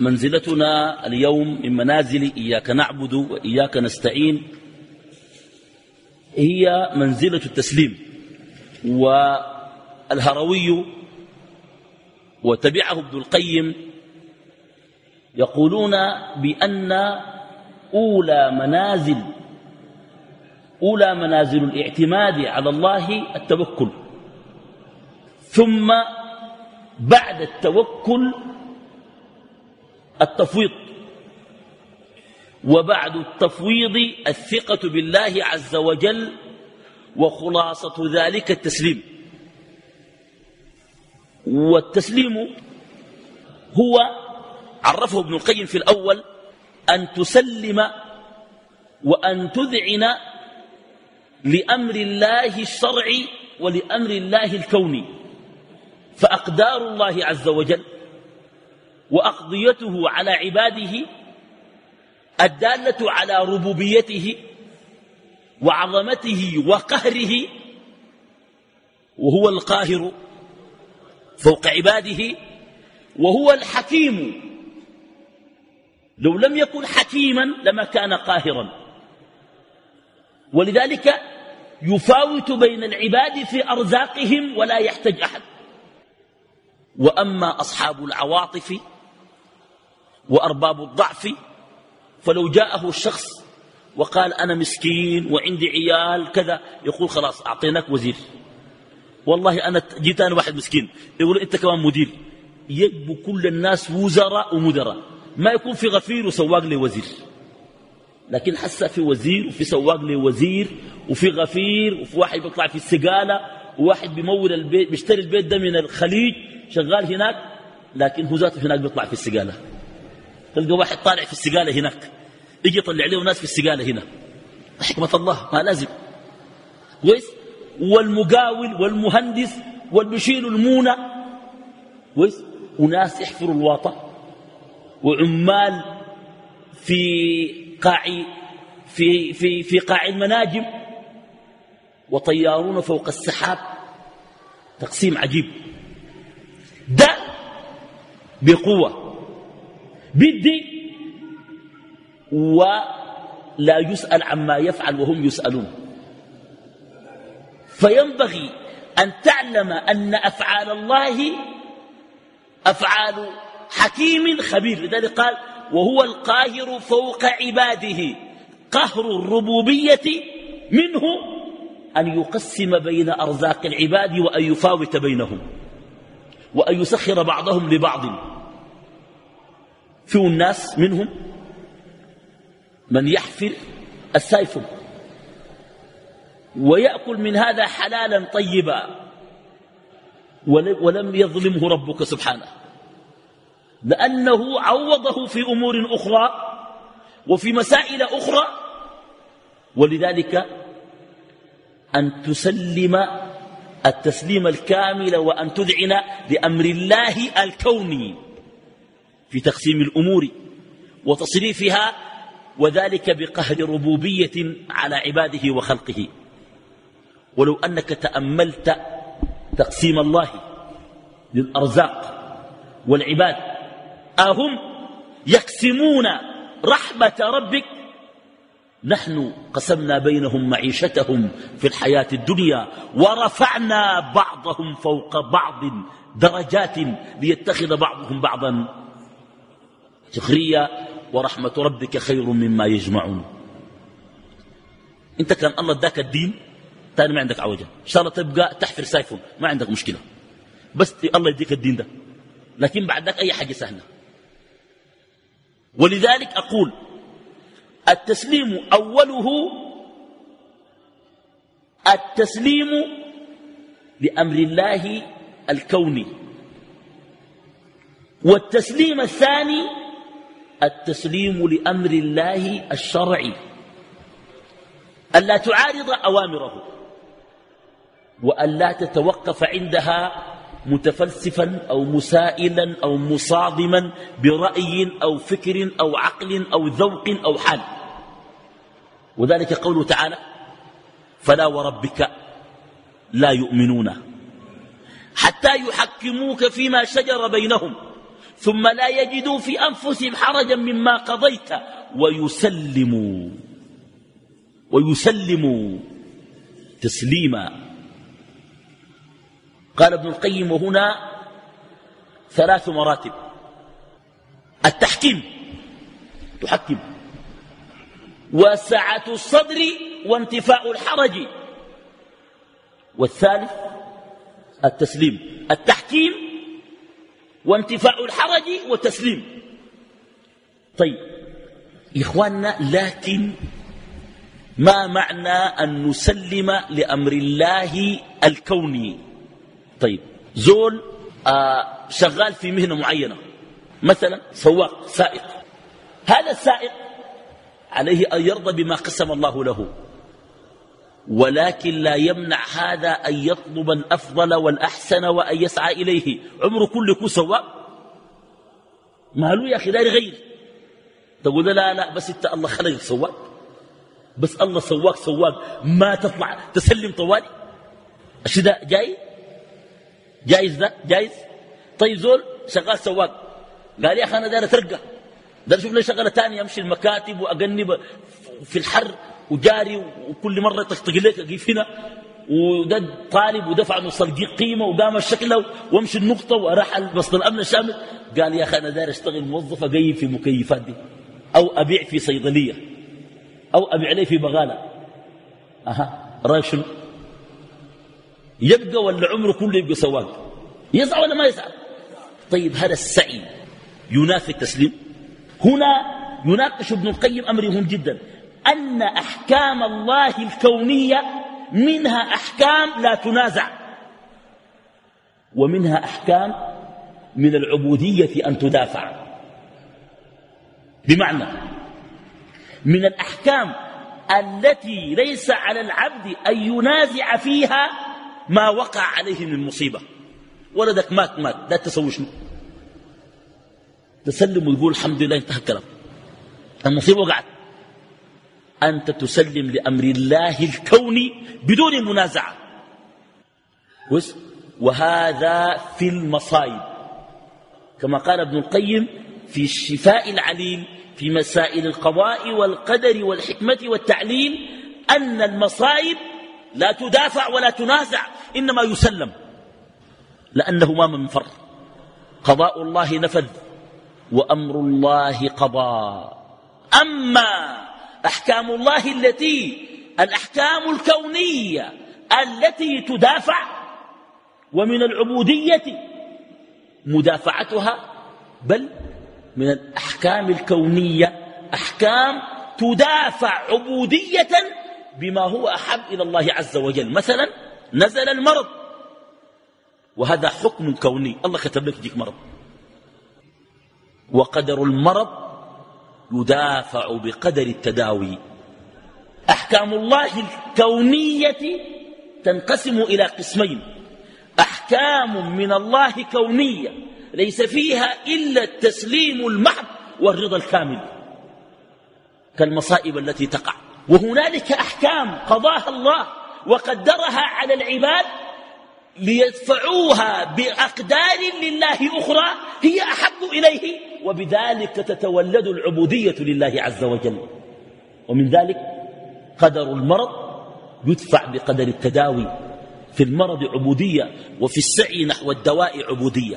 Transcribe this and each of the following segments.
منزلتنا اليوم من منازل إياك نعبد وإياك نستعين هي منزلة التسليم والهروي وتبعه ابن القيم يقولون بأن أولى منازل أولى منازل الاعتماد على الله التوكل ثم بعد التوكل التفويض. وبعد التفويض الثقة بالله عز وجل وخلاصة ذلك التسليم. والتسليم هو عرفه ابن القيم في الأول أن تسلم وأن تذعن لأمر الله الشرعي ولأمر الله الكوني. فأقدار الله عز وجل وأقضيته على عباده الدالة على ربوبيته وعظمته وقهره وهو القاهر فوق عباده وهو الحكيم. لو لم يكن حكيما لما كان قاهرا. ولذلك يفاوت بين العباد في أرزاقهم ولا يحتاج أحد. وأما أصحاب العواطف وأرباب الضعف. فلو جاءه الشخص وقال أنا مسكين وعندي عيال كذا يقول خلاص أعطيناك وزير. والله أنا جيت أنا واحد مسكين يقول أنت كمان مدير. يجب كل الناس وزراء ومدراء. ما يكون في غفير وسواق لوزير. لكن حس في وزير وفي سواق لوزير وفي غفير وفي واحد بيطلع في السقالة وواحد بيمول البيت بيشتري البيت ده من الخليج شغال هناك لكن هو ذاته هناك بيطلع في السقالة. تلقى واحد طالع في السقالة هناك يجي يطلع له ناس في السقالة هنا. حكمة الله ما لازم. كويس؟ والمقاول والمهندس والبشيل المونة. كويس؟ وناس يحفروا الواطة. وعمال في قاع في في في قاع المناجم. وطيارون فوق السحاب. تقسيم عجيب. ده بقوة. بدي ولا يسأل عما يفعل وهم يسألون. فينبغي أن تعلم أن أفعال الله أفعال حكيم خبير. لذلك قال وهو القاهر فوق عباده. قهر الربوبية منه أن يقسم بين أرزاق العباد وأن يفاوت بينهم وأن يسخر بعضهم لبعض. فيه الناس منهم من يحفر السيف ويأكل من هذا حلالا طيبا ولم يظلمه ربك سبحانه. لأنه عوضه في أمور أخرى وفي مسائل أخرى ولذلك أن تسلم التسليم الكامل وأن تذعن لأمر الله الكوني. في تقسيم الأمور وتصريفها وذلك بقهر ربوبية على عباده وخلقه. ولو أنك تأملت تقسيم الله للأرزاق والعباد أهم يقسمون رحمة ربك. نحن قسمنا بينهم معيشتهم في الحياة الدنيا ورفعنا بعضهم فوق بعض درجات ليتخذ بعضهم بعضا سخرية ورحمة ربك خير مما يجمعون. انت كان الله اداك الدين تاني ما عندك عوجة. إن شاء الله تبقى تحفر سايفون ما عندك مشكلة. بس الله يديك الدين ده. لكن بعد ذاك أي حاجة سهلة. ولذلك أقول التسليم أوله التسليم لأمر الله الكوني. والتسليم الثاني التسليم لأمر الله الشرعي. ألا تعارض أوامره. وألا تتوقف عندها متفلسفا أو مسائلا أو مصادما برأي أو فكر أو عقل أو ذوق أو حال. وذلك قوله تعالى فلا وربك لا يؤمنون حتى يحكموك فيما شجر بينهم. ثم لا يجدوا في أنفسهم حرجا مما قضيت. ويسلموا. ويسلموا تسليما. قال ابن القيم وهنا ثلاث مراتب. التحكيم. تحكم. وسعة الصدر وانتفاء الحرج. والثالث التسليم. التحكيم وانتفاء الحرج والتسليم طيب إخواننا لكن ما معنى أن نسلم لأمر الله الكوني؟ طيب زول آه شغال في مهنة معينة مثلا سواق سائق. هذا السائق عليه أن يرضى بما قسم الله له. ولكن لا يمنع هذا أن يطلب الأفضل والأحسن وأن يسعى إليه. عمره كله سواق ماله يا أخي داري غير. تقول لا لا بس إنت الله خلقك سواق. بس الله سواق سواق. ما تطلع تسلم طوالي. الشيء ده جاي؟ جايز ده؟ جايز؟ طيب زول شغال سواق. قال يا أخي أنا داير أترقى. داير أشوف لي شغلة ثانية أمشي المكاتب واجنب في الحر. وجاري وكل مرة تشتغل لك اقيف هنا. وده طالب ودفع نص قيمة وقام الشكل وامشي النقطة وراح وسط الأمن الشامل. قال يا أخي أنا داير أشتغل موظف اقيم في مكيفات دي. أو أبيع في صيدلية. أو أبيع عليه في بغالة. أها رأيك شنو؟ يبقى ولا عمره كله يبقى سواق؟ يسعى ولا ما يسعى؟ طيب هذا السعي ينافي التسليم. هنا يناقش ابن القيم أمر مهم جدا. أن أحكام الله الكونية منها أحكام لا تنازع ومنها أحكام من العبودية أن تدافع. بمعنى من الأحكام التي ليس على العبد أن ينازع فيها ما وقع عليه من مصيبة. ولدك مات مات. لا تسوي شنو؟ تسلم ويقول الحمد لله انتهى الكلام. المصيبة وقعت. أنت تسلم لأمر الله الكوني بدون منازعة. وهذا في المصائب. كما قال ابن القيم في الشفاء العليل في مسائل القضاء والقدر والحكمة والتعليل أن المصائب لا تدافع ولا تنازع إنما يسلم. لأنه ما من فر. قضاء الله نفذ وأمر الله قضى أما أحكام الله التي الأحكام الكونية التي تدافع ومن العبودية مدافعتها بل من الأحكام الكونية أحكام تدافع عبودية بما هو أحب إلى الله عز وجل. مثلا نزل المرض وهذا حكم كوني. الله كتب لك يجيك مرض. وقدر المرض يدافع بقدر التداوي. أحكام الله الكونية تنقسم إلى قسمين. أحكام من الله كونية ليس فيها إلا التسليم المحض والرضا الكامل. كالمصائب التي تقع. وهنالك أحكام قضاها الله وقدرها على العباد ليدفعوها بأقدار لله أخرى هي أحب إليه. وبذلك تتولد العبودية لله عز وجل. ومن ذلك قدر المرض يدفع بقدر التداوي في المرض عبودية وفي السعي نحو الدواء عبودية.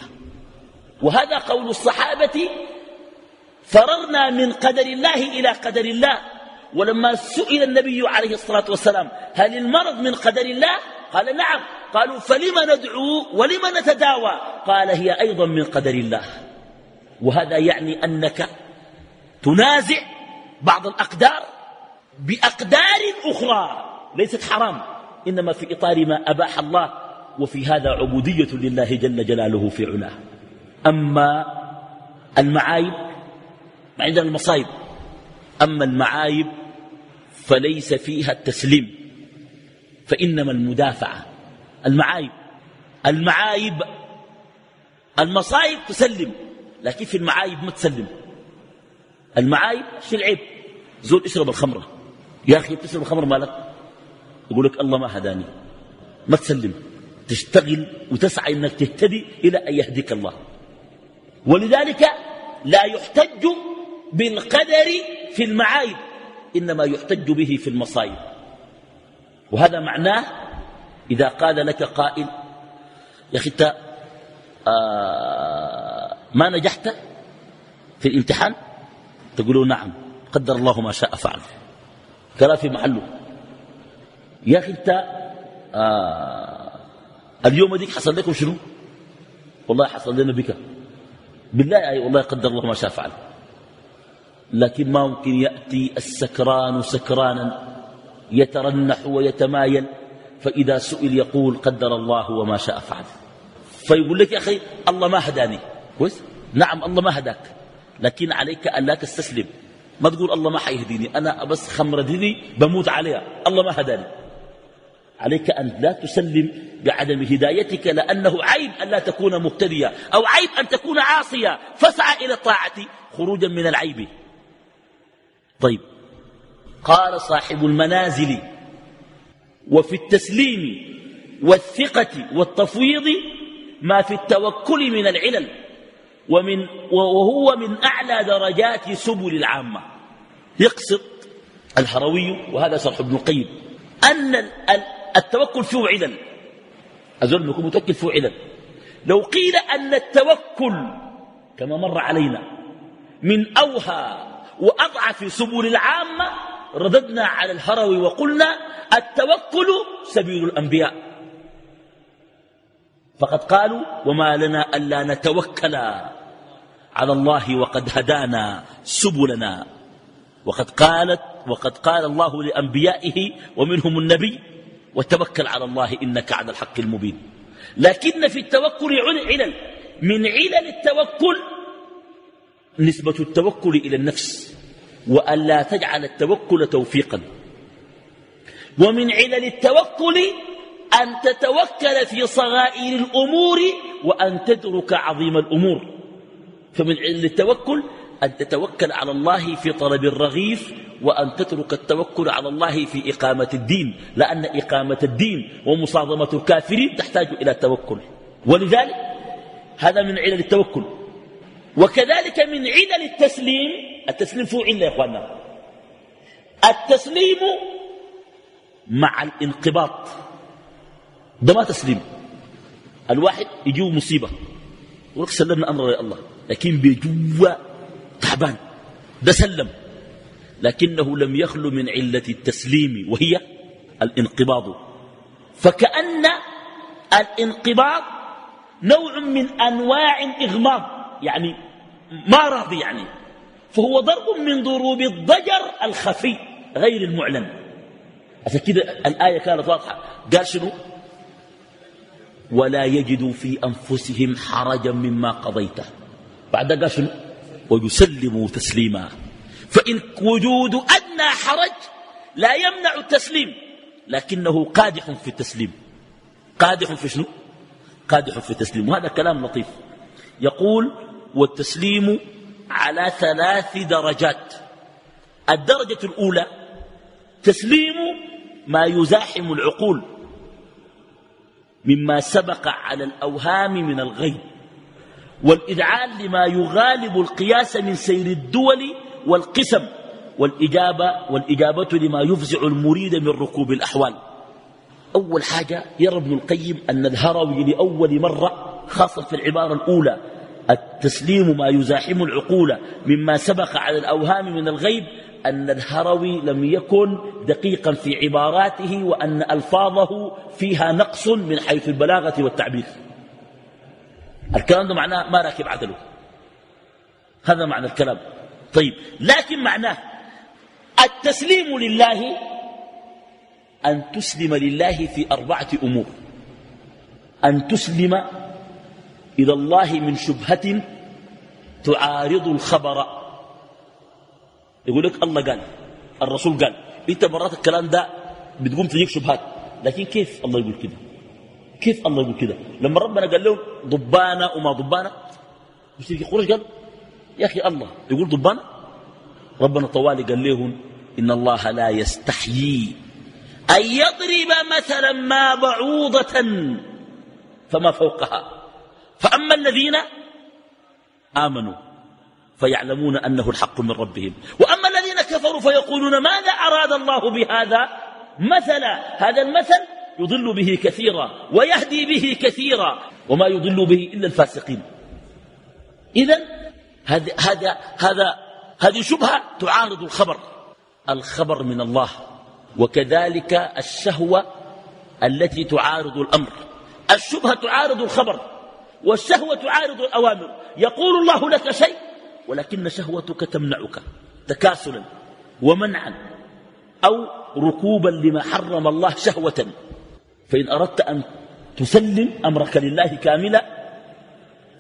وهذا قول الصحابة فررنا من قدر الله إلى قدر الله. ولما سئل النبي عليه الصلاة والسلام هل المرض من قدر الله؟ قال نعم. قالوا فلم ندعو ولم نتداوى؟ قال هي أيضا من قدر الله. وهذا يعني أنك تنازع بعض الأقدار بأقدار أخرى. ليست حرام إنما في إطار ما أباح الله وفي هذا عبودية لله جل جلاله في علاه. أما المعايب عندنا المصايب أما المعايب فليس فيها التسليم فإنما المدافعة. المعايب المعايب المصايب تسلم. لكن في المعايب ما تسلم. المعايب شو العيب؟ زول اشرب الخمرة. يا أخي تشرب الخمر مالك؟ يقول لك الله ما هداني. ما تسلم. تشتغل وتسعى إنك تهتدي إلى أن يهديك الله. ولذلك لا يحتج بالقدر في المعايب إنما يحتج به في المصائب. وهذا معناه إذا قال لك قائل يا أخي أنت آه ما نجحت في الامتحان؟ تقولوا نعم قدر الله ما شاء فعل. كلام في محله. يا أخي أنت آه اليوم ديك حصل لكم شنو؟ والله حصل لنا بك. بالله أي والله قدر الله ما شاء فعل. لكن ما ممكن يأتي السكران سكرانا يترنح ويتمايل فإذا سئل يقول قدر الله وما شاء فعل. فيقول لك يا أخي الله ما هداني. كويس؟ نعم الله ما هداك. لكن عليك أن لا تستسلم. ما تقول الله ما حيهديني أنا بس خمر ديني بموت عليها. الله ما هداني. عليك أن لا تسلم بعدم هدايتك لأنه عيب أن لا تكون مهتديا أو عيب أن تكون عاصيا. فاسعى إلى الطاعة خروجا من العيب. طيب. قال صاحب المنازل وفي التسليم والثقة والتفويض ما في التوكل من العلل. ومن وهو من أعلى درجات سبل العامة. يقصد الهروي وهذا شرح ابن القيم أن التوكل فيه علل. أظن يكون متوكل فيه علل. لو قيل أن التوكل كما مر علينا من أوهى وأضعف سبل العامة رددنا على الهروي وقلنا التوكل سبيل الأنبياء. فقد قالوا وما لنا ألا نتوكل. على الله وقد هدانا سبلنا. وقد قالت وقد قال الله لأنبيائه ومنهم النبي وتوكل على الله إنك على الحق المبين لكن في التوكل علل. من علل التوكل نسبة التوكل إلى النفس وأن لا تجعل التوكل توفيقا. ومن علل التوكل أن تتوكل في صغائر الأمور وأن تترك عظيم الأمور. فمن علل التوكل أن تتوكل على الله في طلب الرغيف وأن تترك التوكل على الله في إقامة الدين لأن إقامة الدين ومصادمة الكافرين تحتاج إلى توكل ولذلك هذا من علل التوكل. وكذلك من علل التسليم التسليم فيه علة يا إخواننا. التسليم مع الانقباض. ده ما تسليم. الواحد يجيه مصيبة. يقول سلمنا أمره يا الله. لكن بجوا تعبان. ده سلم. لكنه لم يخل من علة التسليم وهي الانقباض. فكأن الانقباض نوع من أنواع الإغماض يعني ما راضي يعني. فهو ضرب من ضروب الضجر الخفي غير المعلن. عشان كده الآية كانت واضحة. قال شنو؟ ولا يجدوا في أنفسهم حرجا مما قضيته. بعد قال شنو ويسلموا تسليما. فإن وجود أدنى حرج لا يمنع التسليم لكنه قادح في التسليم. قادح في شنو؟ قادح في التسليم. وهذا كلام لطيف. يقول والتسليم على ثلاث درجات. الدرجة الأولى تسليم ما يزاحم العقول مما سبق على الأوهام من الغيب. والإذعان لما يغالب القياس من سير الدول والقسم والإجابة, والإجابة لما يفزع المريد من ركوب الأحوال. أول حاجة يرى ابن القيم أن الهروي لأول مرة خاصة في العبارة الأولى التسليم ما يزاحم العقول مما سبق على الأوهام من الغيب أن الهروي لم يكن دقيقا في عباراته وأن ألفاظه فيها نقص من حيث البلاغة والتعبير. الكلام ده معناه ما راكب عدله. هذا معنى الكلام. طيب لكن معناه التسليم لله أن تسلم لله في أربعة أمور. أن تسلم إلى الله من شبهة تعارض الخبر. يقول لك الله قال الرسول قال إنت مرات الكلام ده بتقوم تجيك شبهات لكن كيف الله يقول كده؟ كيف الله يقول كده؟ لما ربنا قال لهم ضبانة وما ضبانة مش تيجي قريش قال يا أخي الله يقول ضبانة ربنا طوالي قال لهم إن الله لا يستحيي أن يضرب مثلا ما بعوضة فما فوقها. فأما الذين آمنوا فيعلمون أنه الحق من ربهم. وأما الذين كفروا فيقولون ماذا أراد الله بهذا مثلا؟ هذا المثل يضل به كثيرا ويهدي به كثيرا وما يضل به إلا الفاسقين. إذا هذا هذا هذا هذه شبهة تعارض الخبر. الخبر من الله وكذلك الشهوة التي تعارض الأمر. الشبهة تعارض الخبر والشهوة تعارض الأوامر. يقول الله لك شيء ولكن شهوتك تمنعك تكاسلا ومنعا أو ركوبا لما حرم الله شهوة. فإن أردت أن تسلم أمرك لله كاملا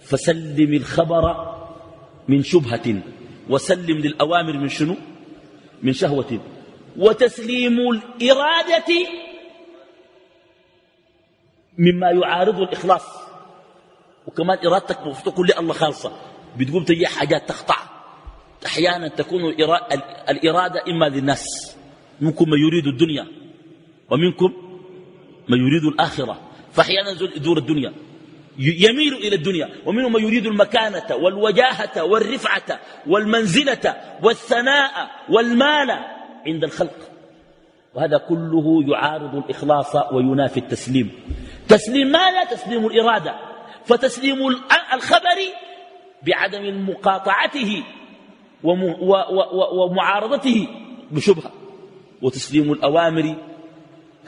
فسلم الخبر من شبهة وسلم للأوامر من شنو؟ من شهوة وتسليم الإرادة مما يعارض الإخلاص. وكمان إرادتك تقول لي الله خالصة. بتقوم تجي حاجات تخطع أحيانا تكون الإرادة إما للناس منكم من يريد الدنيا ومنكم من يريد الآخرة. فأحيانا يدور الدنيا. يميل إلى الدنيا. ومنهم من يريد المكانة والوجاهة والرفعة والمنزلة والثناء والمال عند الخلق. وهذا كله يعارض الإخلاص وينافي التسليم. تسليم ماذا؟ تسليم الإرادة. فتسليم الخبر بعدم مقاطعته ومعارضته بشبهة. وتسليم الأوامر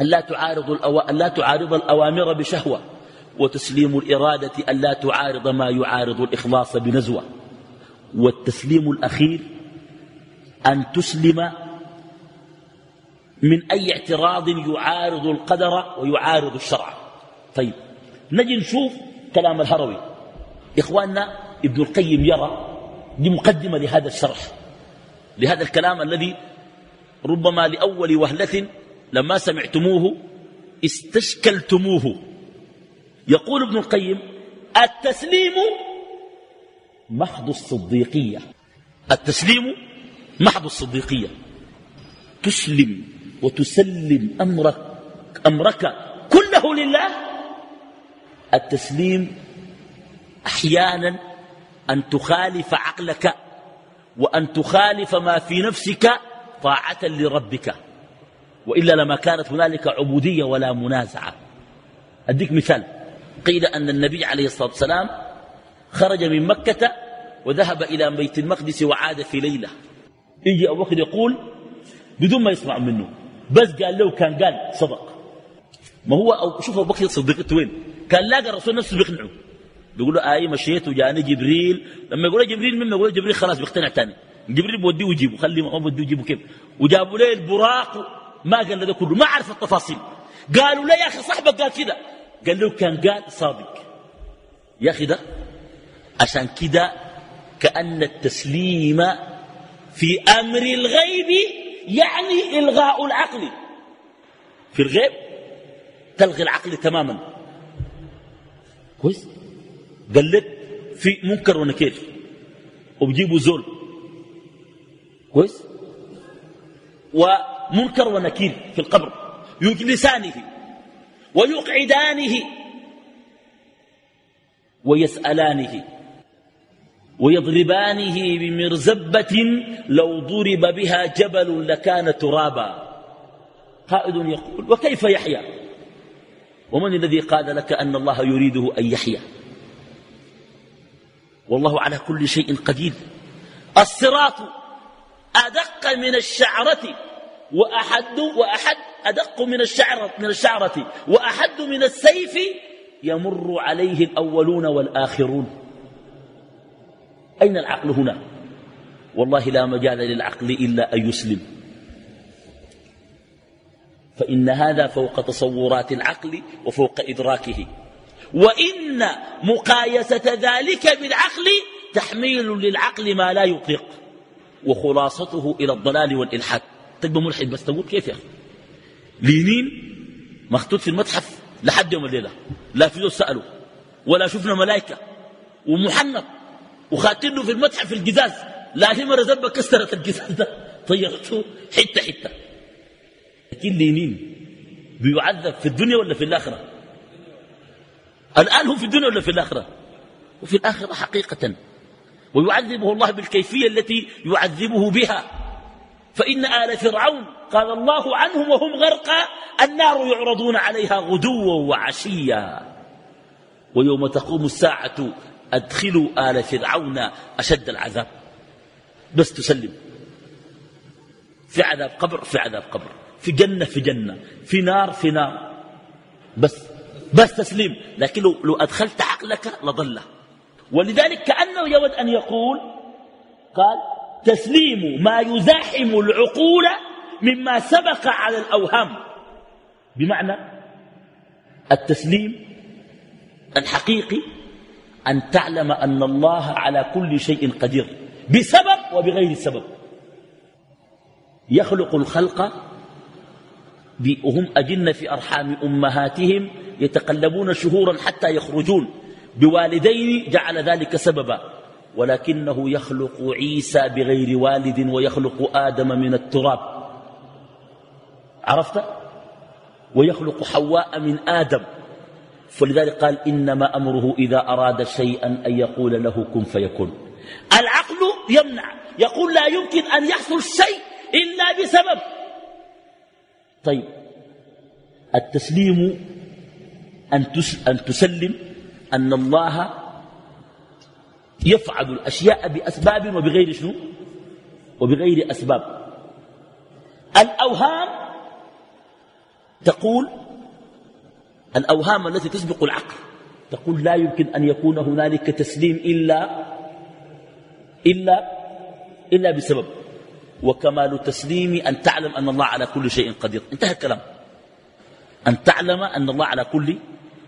أن لا تعارض, الأو... أن لا تعارض الأوامر بشهوة وتسليم الإرادة أن لا تعارض ما يعارض الإخلاص بنزوة والتسليم الأخير أن تسلم من أي اعتراض يعارض القدر ويعارض الشرع. طيب نجي نشوف كلام الهروي. إخواننا ابن القيم يرى دي مقدمة لهذا الشرح لهذا الكلام الذي ربما لأول وهلة لما سمعتموه استشكلتموه. يقول ابن القيم التسليم محض الصديقية. التسليم محض الصديقية. تسلم وتسلم أمرك, أمرك كله لله. التسليم أحيانا أن تخالف عقلك وأن تخالف ما في نفسك طاعة لربك. وإلا لما كانت هنالك عبودية ولا منازعة. أديك مثال. قيل أن النبي عليه الصلاة والسلام خرج من مكة وذهب إلى بيت المقدس وعاد في ليلة. يجي أبو بكر يقول بدون ما يسمع منه بس قال له كان قال صدق. ما هو أو شوف أبو بكر صدقته وين؟ كان لاقى الرسول نفسه بيقنعه. بيقول له آي مشيت وجاني جبريل. لما يقول جبريل مما يقول جبريل خلاص بيقتنع تاني. جبريل بوديه ويجيبه. خليه ما بوديه ويجيبه كيف؟ وجابوا له البراق ما قال له كله ما عرف التفاصيل. قالوا له يا أخي صاحبك قال كده. قال له كان قال صادق. يا أخي ده عشان كده كأن التسليم في أمر الغيب يعني إلغاء العقل. في الغيب تلغي العقل تماما. كويس؟ قال لك في منكر ونكير وبجيبوا زول. كويس؟ ومنكر ونكير في القبر يجلسانه ويقعدانه ويسألانه ويضربانه بمرزبة لو ضرب بها جبل لكان ترابا. قائد يقول وكيف يحيا ومن الذي قال لك أن الله يريده أن يحيا والله على كل شيء قدير. الصراط أدق من الشعرة وأحد وأحد أدق من الشعرة من الشعرة وأحد من السيف يمر عليه الأولون والآخرون. أين العقل هنا؟ والله لا مجال للعقل إلا أن يسلم. فإن هذا فوق تصورات العقل وفوق إدراكه. وإن مقايسة ذلك بالعقل تحميل للعقل ما لا يطيق. وخلاصته إلى الضلال والإلحاد. تبقى ملحد بس تقول كيف يا أخي؟ لينين؟ مخطوط في المتحف لحد يوم الليلة لا في سألوا ولا شفنا ملائكة ومحنط وخاتنه في المتحف في القزاز لا في مرة زبة كسرت القزاز ده طيرته حتة حتة. لكن لينين بيعذب في الدنيا ولا في الآخرة؟ الآن هو في الدنيا ولا في الآخرة؟ وفي الآخرة حقيقة. ويعذبه الله بالكيفية التي يعذبه بها. فإن آل فرعون قال الله عنهم وهم غرقى النار يعرضون عليها غدوا وعشيا. ويوم تقوم الساعة أدخلوا آل فرعون أشد العذاب. بس تسلم. في عذاب قبر في عذاب قبر. في جنة في جنة. في نار في نار. بس بس تسليم لكن لو, أدخلت عقلك لضله. ولذلك كأنه يود أن يقول قال تسليم ما يزاحم العقول مما سبق على الأوهام. بمعنى التسليم الحقيقي أن تعلم أن الله على كل شيء قدير بسبب وبغير سبب. يخلق الخلق وهم أجن في أرحام أمهاتهم يتقلبون شهورا حتى يخرجون. بوالدين جعل ذلك سببا. ولكنه يخلق عيسى بغير والد ويخلق آدم من التراب. عرفت؟ ويخلق حواء من آدم. فلذلك قال إنما أمره إذا أراد شيئا أن يقول له كن فيكون. العقل يمنع. يقول لا يمكن أن يحصل شيء إلا بسبب. طيب التسليم أن تسلم أن الله يفعل الأشياء بأسباب وبغير شنو؟ وبغير أسباب. الأوهام تقول الأوهام التي تسبق العقل تقول لا يمكن أن يكون هنالك تسليم إلا إلا إلا بسبب. وكمال التسليم أن تعلم أن الله على كل شيء قدير. انتهى الكلام. أن تعلم أن الله على كل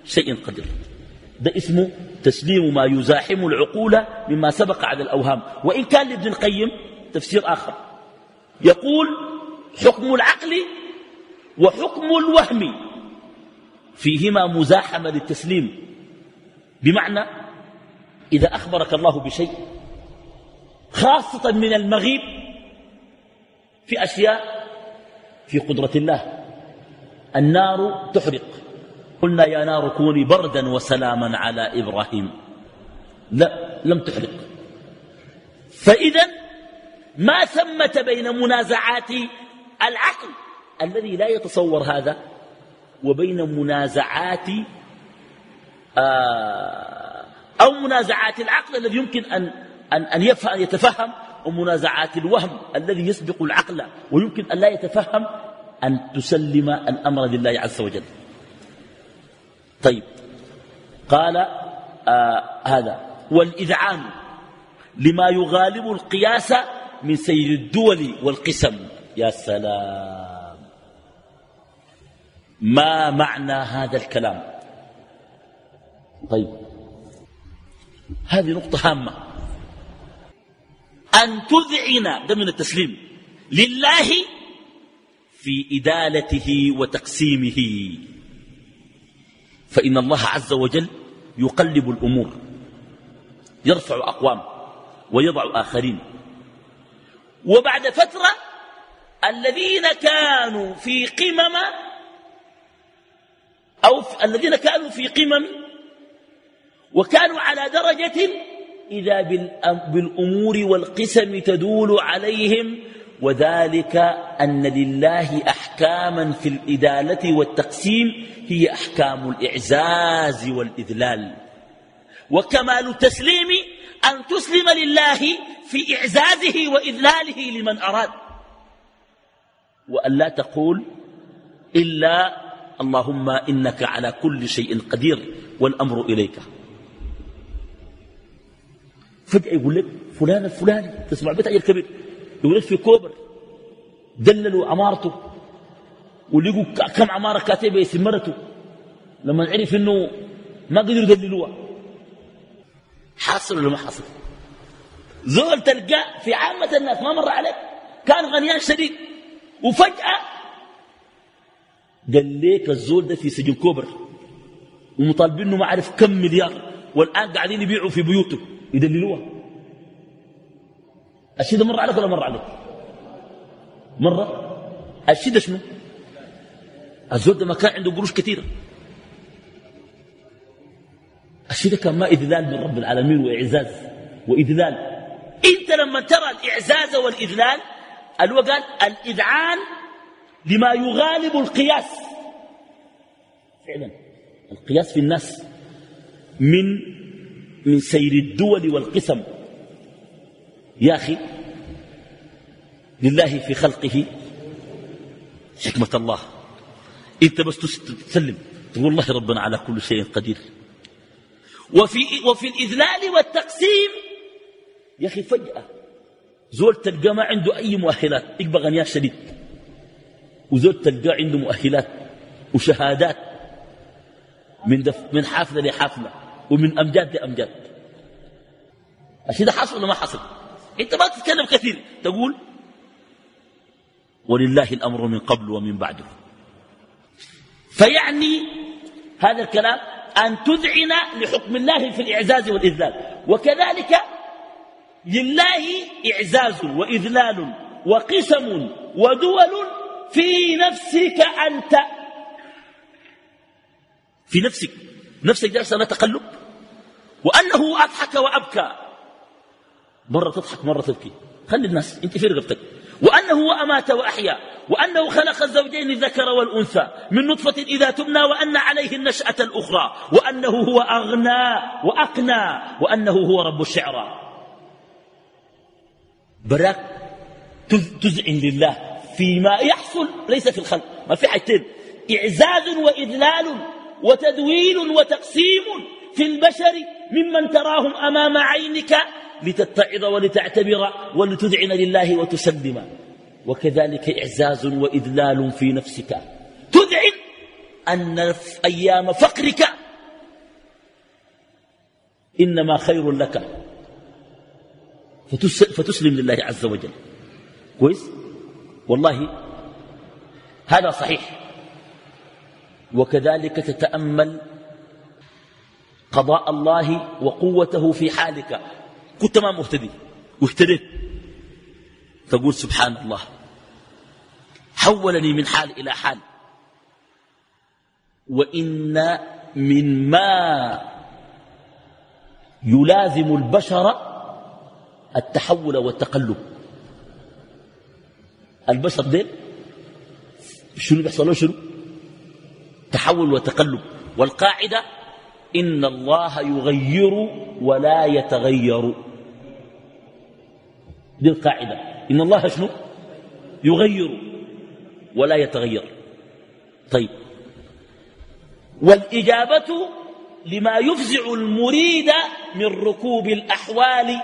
شيء قدير. ده اسمه تسليم ما يزاحم العقول مما سبق على الأوهام. وإن كان لابن القيم تفسير آخر. يقول حكم العقل وحكم الوهم فيهما مزاحمة للتسليم. بمعنى إذا أخبرك الله بشيء خاصة من المغيب في أشياء في قدرة الله. النار تحرق. قلنا يا نار كوني بردا وسلاما على إبراهيم. لا لم تحرق. فإذا ما ثمة بين منازعات العقل الذي لا يتصور هذا وبين منازعات آه، أو منازعات العقل الذي يمكن أن, أن, أن يفهم يتفهم ومنازعات الوهم الذي يسبق العقل ويمكن أن لا يتفهم أن تسلم الأمر لله عز وجل. طيب. قال آه هذا. والإذعان لما يغالب القياس من سير الدول والقسم. يا سلام. ما معنى هذا الكلام؟ طيب. هذه نقطة هامة. أن تذعن ده من التسليم لله في إدالته وتقسيمه. فإن الله عز وجل يقلب الأمور يرفع أقوام ويضع آخرين. وبعد فترة الذين كانوا في قمم أو الذين كانوا في قمم وكانوا على درجة إذا بالأمور والقسم تدول عليهم وذلك أن لله أحكاما في الإدالة والتقسيم هي أحكام الإعزاز والإذلال. وكمال التسليم أن تسلم لله في إعزازه وإذلاله لمن أراد. وأن لا تقول إلا اللهم إنك على كل شيء قدير والأمر إليك. فجأة يقول لك فلان الفلاني تسمع بيت أجل كبير يقول لك في كوبر. دللوا عمارته ولقوا كم عمارة كاتبة اسم مرته. لما عرف إنه ما قدروا يدللوها. حاصل ولا ما حاصل؟ زول تلقاه في عامة الناس ما مر عليك كان غنيان شديد. وفجأة قال ليك الزول ده في سجن كوبر. ومطالبينه ما عارف كم مليار. والآن قاعدين يبيعوا في بيوته. يدللوها. الشيء ده مر عليك ولا مر عليك؟ مرة. الشيء ده شنو؟ الزول ده ما كان عنده قروش كثيرة. الشيء ده كان ما إذلال من رب العالمين وإعزاز وإذلال. أنت لما ترى الإعزاز والإذلال اللي قال الإذعان لما يغالب القياس. فعلا. القياس في الناس من من سير الدول والقسم. يا أخي لله في خلقه حكمة الله. انت بس تسلم تقول الله ربنا على كل شيء قدير. وفي, وفي الإذلال والتقسيم يا أخي فجأة زول تلقى ما عنده أي مؤهلات يبقى غنيان شديد. وزول تلقى عنده مؤهلات وشهادات من, دف من حافلة لحافلة ومن أمجاد لأمجاد. الشيء ده حصل ولا ما حصل؟ انت ما تتكلم كثير. تقول ولله الأمر من قبل ومن بعده. فيعني هذا الكلام أن تذعن لحكم الله في الإعزاز والإذلال. وكذلك لله إعزاز وإذلال وقسم ودول في نفسك أنت في نفسك. نفسك جالسة تقلب؟ وأنه أضحك وأبكى. مرة تضحك مرة تبكي. خلي الناس انت في رقبتك وأنه أمات وأحيا وأنه خلق الزوجين الذكر والأنثى من نطفة إذا تمنى وأن عليه النشأة الأخرى وأنه هو أغنى وأقنى وأنه هو رب الشعرى براك تزعن لله فيما يحصل ليس في الخلق. ما في حاجتين. إعزاز وإذلال وتدويل وتقسيم في البشر ممن تراهم أمام عينك لتتعظ ولتعتبر ولتذعن لله وتسلم. وكذلك إعزاز وإذلال في نفسك. تذعن أن أيام فقرك إنما خير لك. فتسلم لله عز وجل. كويس؟ والله هذا صحيح. وكذلك تتأمل قضاء الله وقوته في حالك. كنت ما مهتدي. واهتديت تقول سبحان الله. حولني من حال إلى حال. وإن مما يلازم البشر التحول والتقلب. البشر ديل؟ شنو بيحصل شنو؟ تحول وتقلب. والقاعدة إن الله يغير ولا يتغير. دي القاعدة. إن الله شنو؟ يغير ولا يتغير. طيب. والإجابة لما يفزع المريد من ركوب الأحوال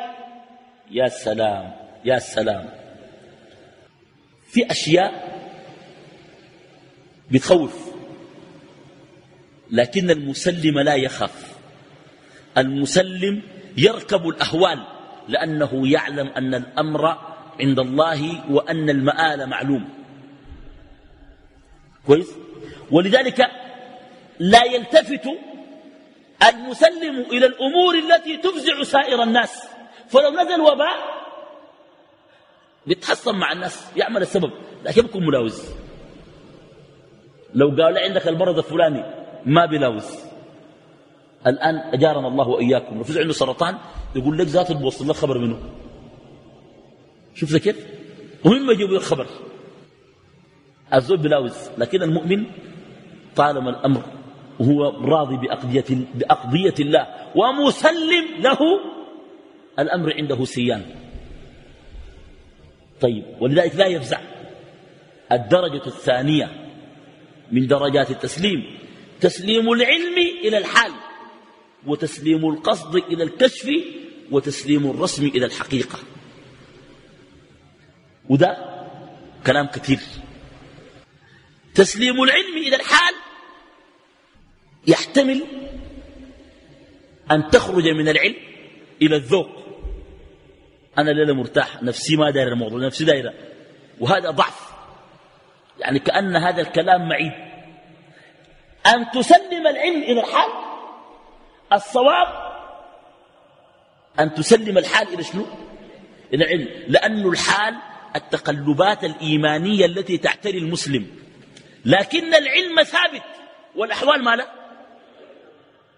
يا سلام يا سلام. في أشياء بتخوف لكن المسلم لا يخاف. المسلم يركب الأهوال لأنه يعلم أن الأمر عند الله وأن المآل معلوم. كويس؟ ولذلك لا يلتفت المسلم إلى الأمور التي تفزع سائر الناس. فلو نزل وباء بيتحصن مع الناس يعمل السبب لكن يكون ملاوز لو قال عندك المرض الفلاني ما بلاوز الآن أجارنا الله وإياكم. لو فزع عنده سرطان يقول لك ذات بوصل لك خبر منه. شوف كيف؟ ومن ما يجيبوا الخبر؟ الزوج بلاوز. لكن المؤمن طالما الأمر وهو راضي بأقضية, بأقضية الله ومسلم له الأمر عنده سيان. طيب ولذلك لا يفزع. الدرجة الثانية من درجات التسليم تسليم العلم إلى الحال. وتسليم القصد إلى الكشف وتسليم الرسم إلى الحقيقة. وده كلام كثير. تسليم العلم إلى الحال يحتمل أن تخرج من العلم إلى الذوق. أنا ليلة مرتاح نفسي ما داير الموضوع نفسي دايرة. وهذا ضعف. يعني كأن هذا الكلام معيب أن تسلم العلم إلى الحال الصواب أن تسلم الحال إلى شنو؟ إلى العلم. لأن الحال التقلبات الإيمانية التي تعتري المسلم. لكن العلم ثابت. والأحوال ما لا؟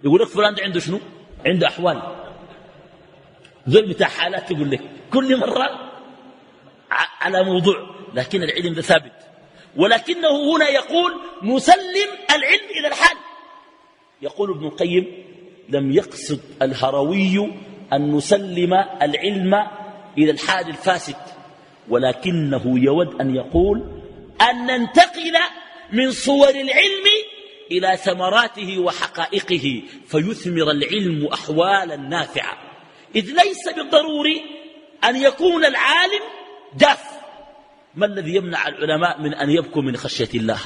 يقول لك فلان ده عنده شنو؟ عنده أحوال. زول بتاع حالات يقول لك كل مرة على موضوع. لكن العلم ده ثابت. ولكنه هنا يقول نسلم العلم إلى الحال. يقول ابن القيم لم يقصد الهروي أن نسلم العلم إلى الحال الفاسد ولكنه يود أن يقول أن ننتقل من صور العلم إلى ثمراته وحقائقه فيثمر العلم أحوالا نافعة. إذ ليس بالضروري أن يكون العالم جاف ما الذي يمنع العلماء من أن يبكوا من خشية الله؟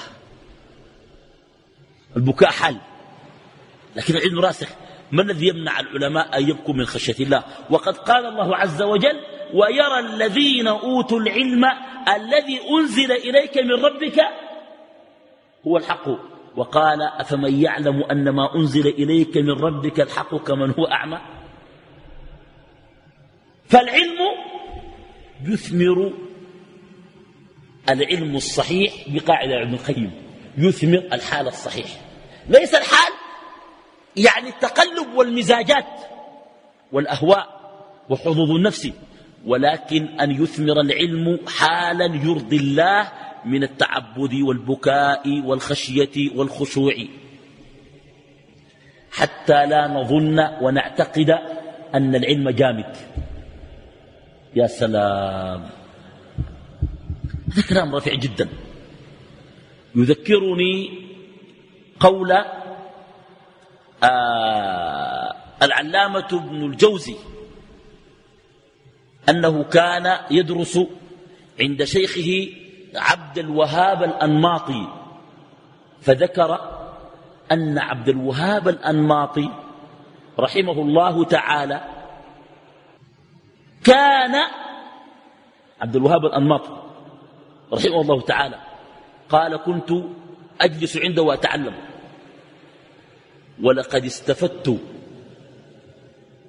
البكاء حل لكن العلم راسخ. ما الذي يمنع العلماء أن يبكوا من خشية الله؟ وقد قال الله عز وجل ويرى الذين أوتوا العلم الذي أنزل إليك من ربك هو الحق. وقال أفمن يعلم أن ما أنزل إليك من ربك الحق كمن هو أعمى؟ فالعلم يثمر العلم الصحيح بقاعدة ابن القيم يثمر الحال الصحيح. ليس الحال يعني التقلب والمزاجات والأهواء وحظوظ النفس ولكن أن يثمر العلم حالا يرضي الله من التعبد والبكاء والخشية والخشوع. حتى لا نظن ونعتقد أن العلم جامد. يا سلام. هذا كلام رفيع جدا. يذكرني قول آه العلامة ابن الجوزي أنه كان يدرس عند شيخه عبد الوهاب الأنماطي فذكر أن عبد الوهاب الأنماطي رحمه الله تعالى كان عبد الوهاب الأنماطي رحمه الله تعالى قال كنت أجلس عنده وأتعلم. ولقد استفدت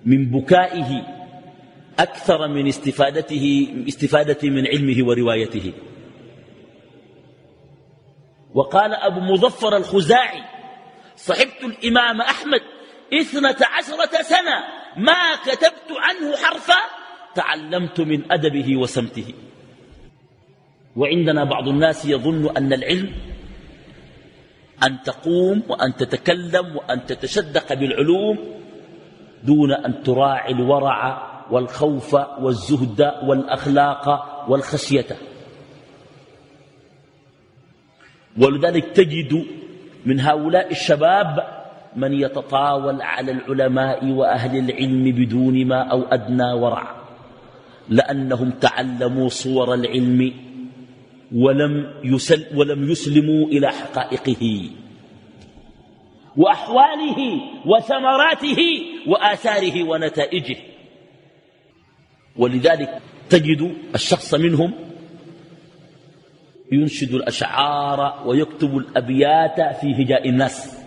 من بكائه أكثر من استفادته استفادتي من علمه وروايته. وقال أبو مظفر الخزاعي صحبت الإمام أحمد إثنة عشرة سنة ما كتبت عنه حرفا تعلمت من أدبه وسمته. وعندنا بعض الناس يظن أن العلم أن تقوم وأن تتكلم وأن تتشدق بالعلوم دون أن تراعي الورع والخوف والزهد والأخلاق والخشية. ولذلك تجد من هؤلاء الشباب من يتطاول على العلماء وأهل العلم بدون ما أو أدنى ورع لأنهم تعلموا صور العلم ولم, يسل ولم يسلموا إلى حقائقه وأحواله وثمراته وآثاره ونتائجه. ولذلك تجد الشخص منهم ينشد الأشعار ويكتب الأبيات في هجاء الناس.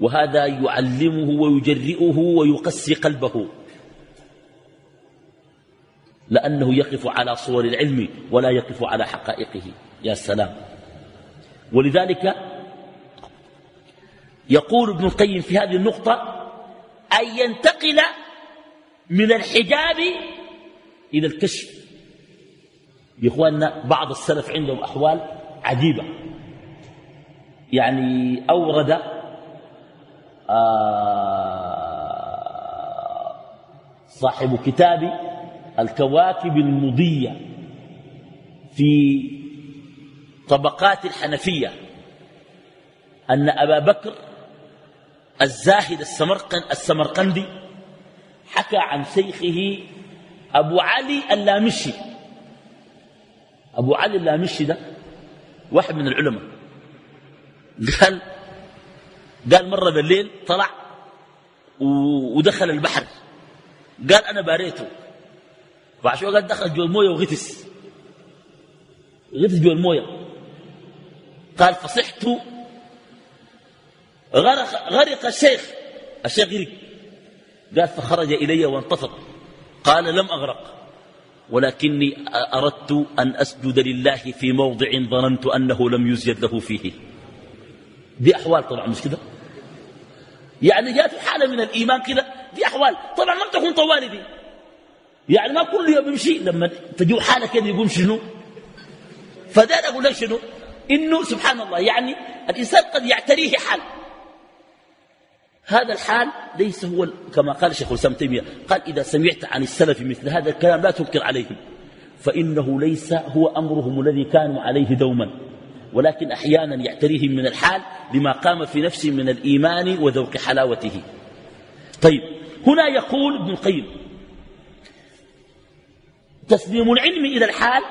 وهذا يعلمه ويجرئه ويقسي قلبه. لأنه يقف على صور العلم ولا يقف على حقائقه. يا سلام. ولذلك يقول ابن القيم في هذه النقطة أن ينتقل من الحجاب إلى الكشف. يا إخواننا بعض السلف عندهم أحوال عجيبة. يعني أورد آه صاحب كتاب الكواكب المضية في طبقات الحنفية أن أبا بكر الزاهد السمرقندي حكى عن شيخه أبو علي اللامشي. أبو علي اللامشي ده واحد من العلماء. قال قال مرة بالليل طلع ودخل البحر. قال أنا باريته. بعد شوية قال دخل جوا المويه وغتس غتس جوا المويه. قال فصحت. غرق, غرق الشيخ. الشيخ غرق. قال فخرج إلي وانتفض قال لم أغرق. ولكني أردت أن أسجد لله في موضع ظننت أنه لم يسجد له فيه. دي أحوال طبعا مش كده؟ يعني جاءت حالة من الإيمان كده. دي أحوال. طبعا ما بتكون طوالي دي. يعني ما كل يوم يمشي لما تجو حالة كده يقول شنو؟ فده أقول لك شنو؟ إنه سبحان الله يعني الإنسان قد يعتريه حال. هذا الحال ليس هو كما قال الشيخ الإسلام تيمية قال إذا سمعت عن السلف مثل هذا الكلام لا تنكر عليهم. فإنه ليس هو أمرهم الذي كانوا عليه دوما. ولكن أحيانا يعتريهم من الحال لما قام في نفسه من الإيمان وذوق حلاوته. طيب هنا يقول ابن القيم تسليم العلم إلى الحال.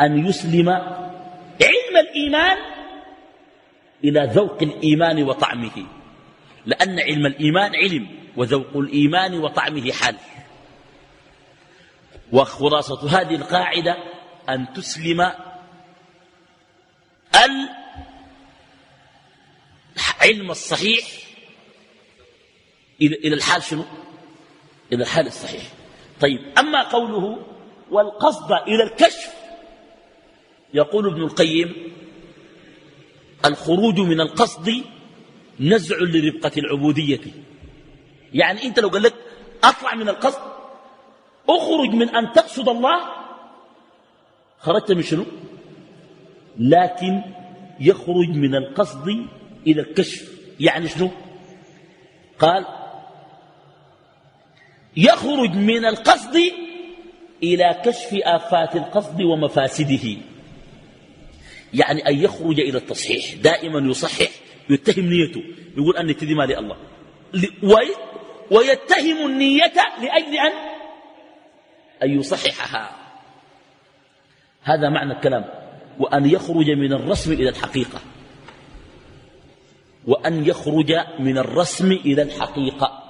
أن يسلم علم الإيمان إلى ذوق الإيمان وطعمه. لأن علم الإيمان علم وذوق الإيمان وطعمه حال. وخلاصة هذه القاعدة أن تسلم العلم الصحيح إلى الحال شنو؟ إلى الحال الصحيح. طيب أما قوله والقصد إلى الكشف يقول ابن القيم الخروج من القصد نزع لربقة العبودية. يعني أنت لو قال لك أطلع من القصد أخرج من أن تقصد الله خرجت من شنو؟ لكن يخرج من القصد إلى الكشف. يعني شنو؟ قال يخرج من القصد إلى كشف آفات القصد ومفاسده. يعني أن يخرج إلى التصحيح. دائما يصحح يتهم نيته. يقول أن دي ما لله ويتهم النية لأجل أن أن يصححها. هذا معنى الكلام. وأن يخرج من الرسم إلى الحقيقة. وأن يخرج من الرسم إلى الحقيقة.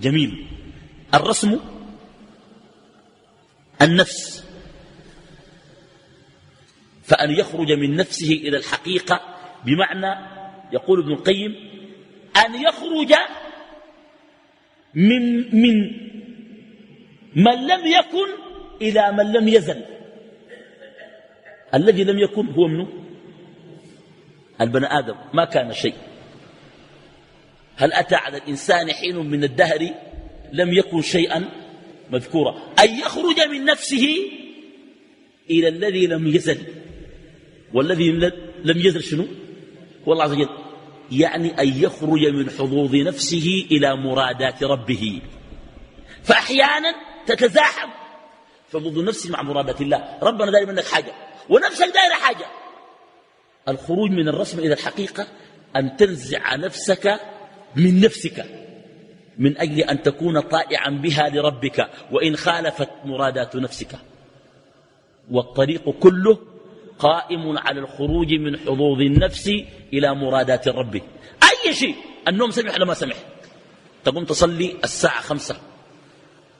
جميل. الرسم النفس فأن يخرج من نفسه إلى الحقيقة بمعنى يقول ابن القيم أن يخرج من, من من لم يكن إلى من لم يزل. الذي لم يكن هو منه؟ البني آدم ما كان شيء. هل أتى على الإنسان حين من الدهر لم يكن شيئا مذكورا. أن يخرج من نفسه إلى الذي لم يزل. والذي لم يزل شنو؟ هو الله عز وجل. يعني أن يخرج من حظوظ نفسه إلى مرادات ربه. فأحيانا تتزاحم. حظوظ نفسه مع مرادات الله. ربنا دائما منك حاجة. ونفسك دائرة حاجة. الخروج من الرسم إلى الحقيقة أن تنزع نفسك من نفسك. من أجل أن تكون طائعا بها لربك وإن خالفت مرادات نفسك. والطريق كله قائم على الخروج من حظوظ النفس إلى مرادات الرب. أي شيء النوم سمح ولا ما سمح؟ تقوم تصلي الساعة خمسة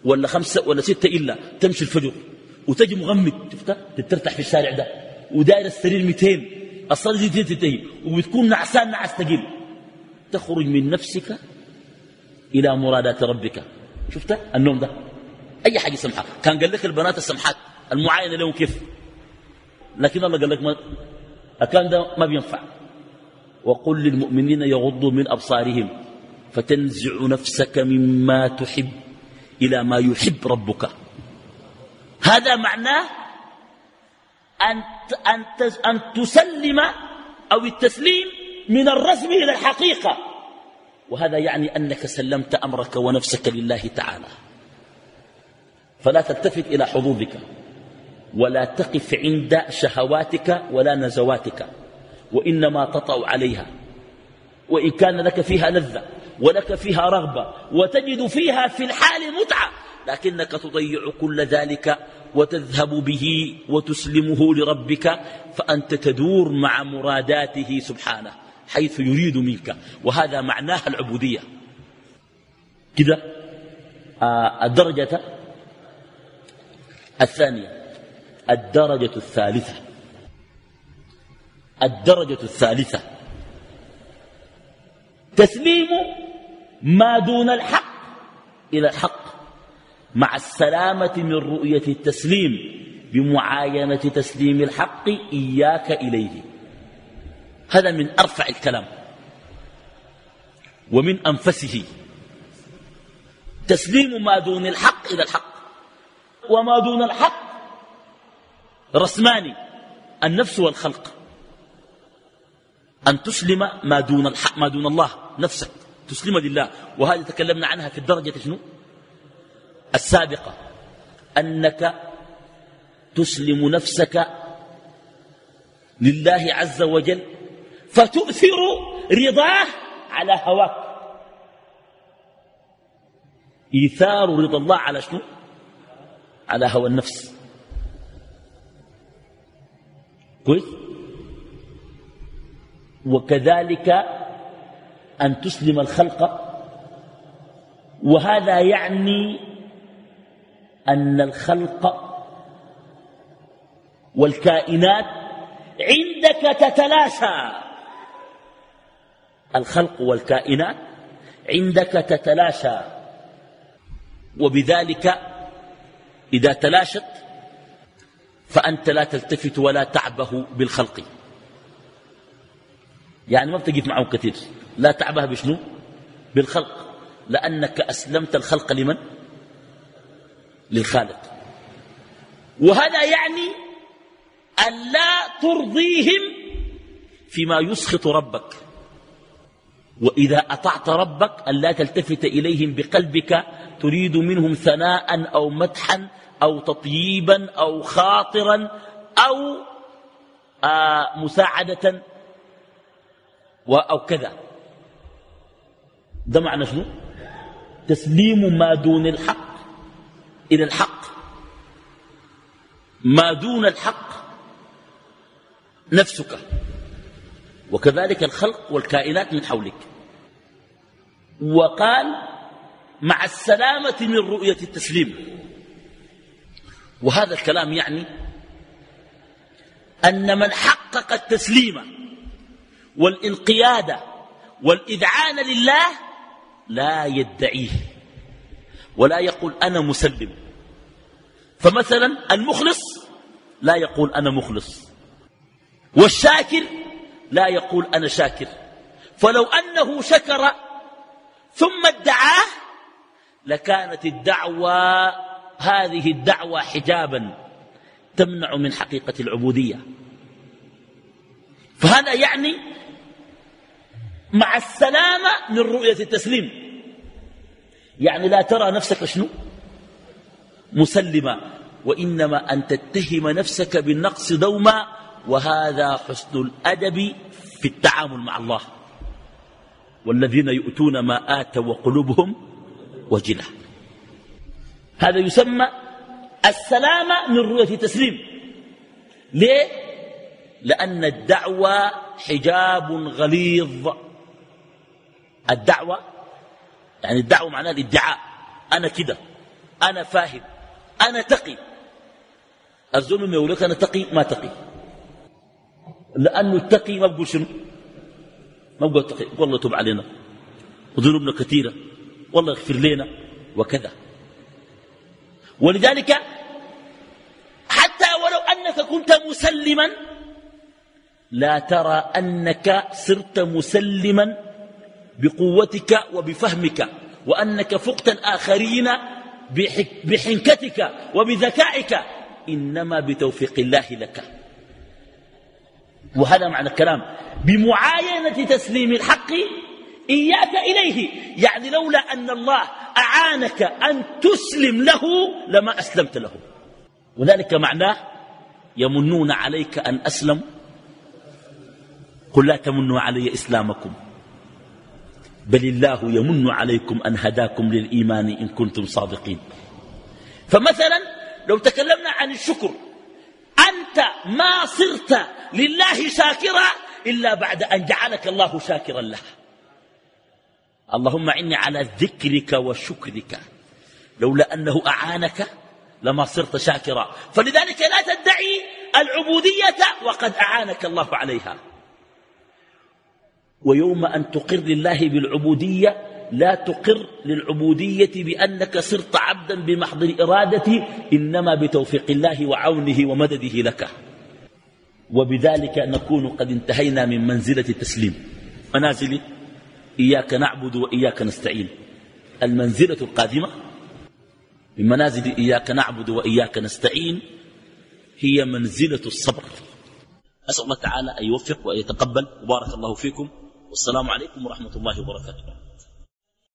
ولا خمسة ولا ستة إلا تمشي الفجر وتجي مغمد شفتها في الشارع ده ودائر السرير 200 الصلاة دي تنتهي وبتكون نعسان نعس تقيل تخرج من نفسك إلى مرادات ربك. شفت؟ النوم ده. أي حاجة سمحة. كان قال لك البنات السمحات. المعاينة لهم كيف؟ لكن الله قال لك ما أكان ده ما بينفع. وقل للمؤمنين يغضوا من أبصارهم. فتنزع نفسك مما تحب إلى ما يحب ربك. هذا معناه أن, أن, أن تسلم أو التسليم من الرسم إلى الحقيقة. وهذا يعني أنك سلمت أمرك ونفسك لله تعالى. فلا تلتفت إلى حظوظك ولا تقف عند شهواتك ولا نزواتك وإنما تطأ عليها. وإن كان لك فيها لذة ولك فيها رغبة وتجد فيها في الحال متعة لكنك تضيع كل ذلك وتذهب به وتسلمه لربك فأنت تدور مع مراداته سبحانه. حيث يريد منك. وهذا معناها العبودية. كده؟ آه الدرجة الثانية. الدرجة الثالثة. الدرجة الثالثة. تسليم ما دون الحق إلى الحق. مع السلامة من رؤية التسليم. بمعاينة تسليم الحق إياك إليه. هذا من أرفع الكلام. ومن أنفسه. تسليم ما دون الحق إلى الحق. وما دون الحق رسمان النفس والخلق. أن تسلم ما دون الحق ما دون الله نفسك. تسلم لله. وهذه تكلمنا عنها في الدرجة شنو؟ السابقة. أنك تسلم نفسك لله عز وجل فتؤثر رضاه على هواك. إيثار رضا الله على شنو؟ على هوى النفس. كويس؟ وكذلك أن تسلم الخلق. وهذا يعني أن الخلق والكائنات عندك تتلاشى. الخلق والكائنات عندك تتلاشى. وبذلك إذا تلاشت فأنت لا تلتفت ولا تعبه بالخلق. يعني ما بتقف معه كثير. لا تعبه بشنو؟ بالخلق. لأنك أسلمت الخلق لمن؟ للخالق. وهذا يعني أن لا ترضيهم فيما يسخط ربك. وإذا أطعت ربك أن لا تلتفت إليهم بقلبك تريد منهم ثناء أو مدحا أو تطييبا أو خاطرا أو آه مساعدة أو كذا. ده معنى شنو؟ تسليم ما دون الحق إلى الحق. ما دون الحق نفسك. وكذلك الخلق والكائنات من حولك. وقال مع السلامة من رؤية التسليم. وهذا الكلام يعني أن من حقق التسليم والانقياد والإذعان لله لا يدعيه ولا يقول أنا مسلم. فمثلا المخلص لا يقول أنا مخلص والشاكر لا يقول أنا شاكر. فلو أنه شكر ثم ادعاه لكانت الدعوة هذه الدعوة حجابا تمنع من حقيقة العبودية. فهذا يعني مع السلامة من رؤية التسليم. يعني لا ترى نفسك شنو؟ مسلمة. وإنما أن تتهم نفسك بالنقص دوما وهذا حسن الأدب في التعامل مع الله. والذين يؤتون ما آتوا وقلوبهم وجلة. هذا يسمى السلامة من رؤية التسليم ليه؟ لأن الدعوة حجاب غليظ. الدعوة يعني الدعوة معناها الادعاء. أنا كده أنا فاهم أنا تقي. الظلم يقول لك أنا تقي ما تقي. لأنه التقي ما بقول شنو؟ ما بقول والله تب علينا. وذنوبنا كثيرة. والله اغفر لنا وكذا. ولذلك حتى ولو أنك كنت مسلما لا ترى أنك صرت مسلما بقوتك وبفهمك وأنك فقت الآخرين بحنكتك وبذكائك إنما بتوفيق الله لك. وهذا معنى الكلام. بمعاينة تسليم الحق إياك إليه. يعني لولا أن الله أعانك أن تسلم له لما أسلمت له. وذلك معناه يمنون عليك أن أسلم. قل لا تمنوا علي إسلامكم. بل الله يمن عليكم أن هداكم للإيمان إن كنتم صادقين. فمثلا لو تكلمنا عن الشكر أنت ما صرت لله شاكرا إلا بعد أن جعلك الله شاكرا له اللهم عني على ذكرك وشكرك. لولا أنه أعانك لما صرت شاكرا. فلذلك لا تدعي العبودية وقد أعانك الله عليها. ويوم أن تقر لله بالعبودية لا تقر للعبودية بأنك صرت عبدا بمحض الإرادة إنما بتوفيق الله وعونه ومدده لك. وبذلك نكون قد انتهينا من منزلة التسليم. منازل إياك نعبد وإياك نستعين. المنزلة القادمة من منازل إياك نعبد وإياك نستعين هي منزلة الصبر. أسأل الله تعالى أن يوفق وأن يتقبل. وبارك الله فيكم. والسلام عليكم ورحمة الله وبركاته.